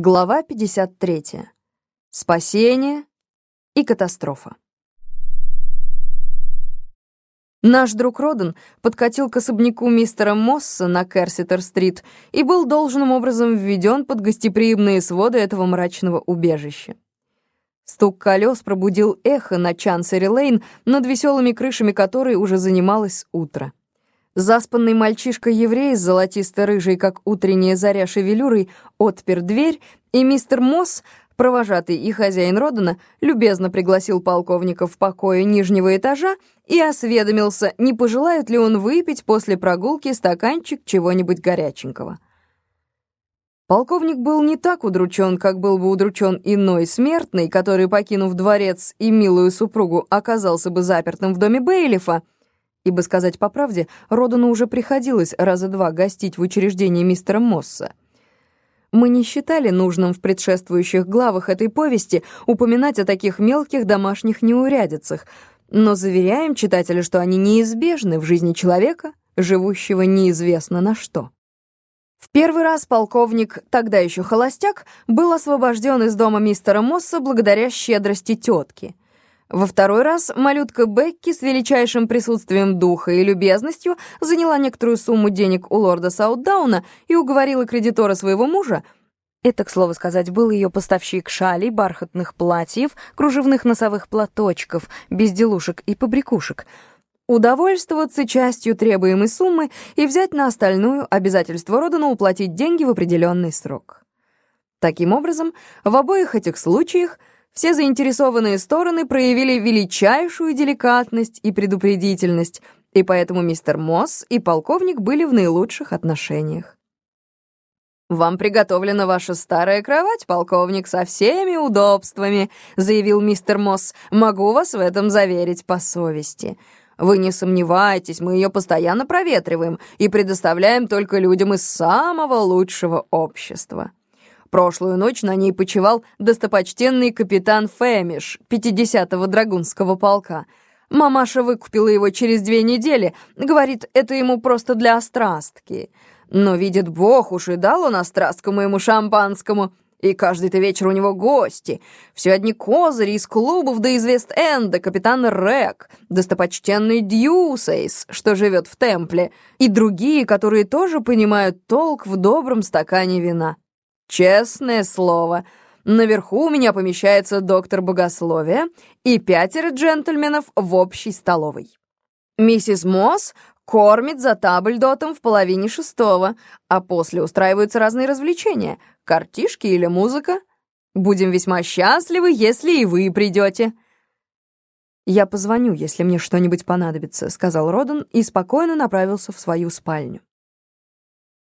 Глава 53. Спасение и катастрофа. Наш друг Роден подкатил к особняку мистера Мосса на Керситер-стрит и был должным образом введен под гостеприимные своды этого мрачного убежища. Стук колес пробудил эхо на Чансери-Лейн, над веселыми крышами которой уже занималось утро. Заспанный мальчишка-еврей с золотисто-рыжей, как утренняя заря шевелюрой, отпер дверь, и мистер Мосс, провожатый и хозяин Родена, любезно пригласил полковника в покое нижнего этажа и осведомился, не пожелает ли он выпить после прогулки стаканчик чего-нибудь горяченького. Полковник был не так удручен, как был бы удручен иной смертный, который, покинув дворец и милую супругу, оказался бы запертым в доме Бейлифа, ибо, сказать по правде, Родану уже приходилось раза два гостить в учреждении мистера Мосса. Мы не считали нужным в предшествующих главах этой повести упоминать о таких мелких домашних неурядицах, но заверяем читателя, что они неизбежны в жизни человека, живущего неизвестно на что. В первый раз полковник, тогда еще холостяк, был освобожден из дома мистера Мосса благодаря щедрости тетки — во второй раз малютка Бекки с величайшим присутствием духа и любезностью заняла некоторую сумму денег у лорда Саутдауна и уговорила кредитора своего мужа это, к слову сказать, был ее поставщик шалей, бархатных платьев, кружевных носовых платочков, безделушек и побрякушек. Удовольствоваться частью требуемой суммы и взять на остальную обязательство Родана уплатить деньги в определенный срок. Таким образом, в обоих этих случаях все заинтересованные стороны проявили величайшую деликатность и предупредительность, и поэтому мистер Мосс и полковник были в наилучших отношениях. «Вам приготовлена ваша старая кровать, полковник, со всеми удобствами», заявил мистер Мосс. «Могу вас в этом заверить по совести. Вы не сомневайтесь, мы ее постоянно проветриваем и предоставляем только людям из самого лучшего общества». Прошлую ночь на ней почивал достопочтенный капитан Фэмиш 50-го драгунского полка. Мамаша выкупила его через две недели. Говорит, это ему просто для острастки. Но, видит Бог, уж и дал он острастку моему шампанскому. И каждый-то вечер у него гости. Все одни козыри из клубов да из Вест-Энда, капитан Рек, достопочтенный Дьюсейс, что живет в Темпле, и другие, которые тоже понимают толк в добром стакане вина. Честное слово, наверху у меня помещается доктор богословия и пятеро джентльменов в общей столовой. Миссис Мосс кормит за табльдотом в половине шестого, а после устраиваются разные развлечения, картишки или музыка. Будем весьма счастливы, если и вы придете. «Я позвоню, если мне что-нибудь понадобится», — сказал Родан и спокойно направился в свою спальню.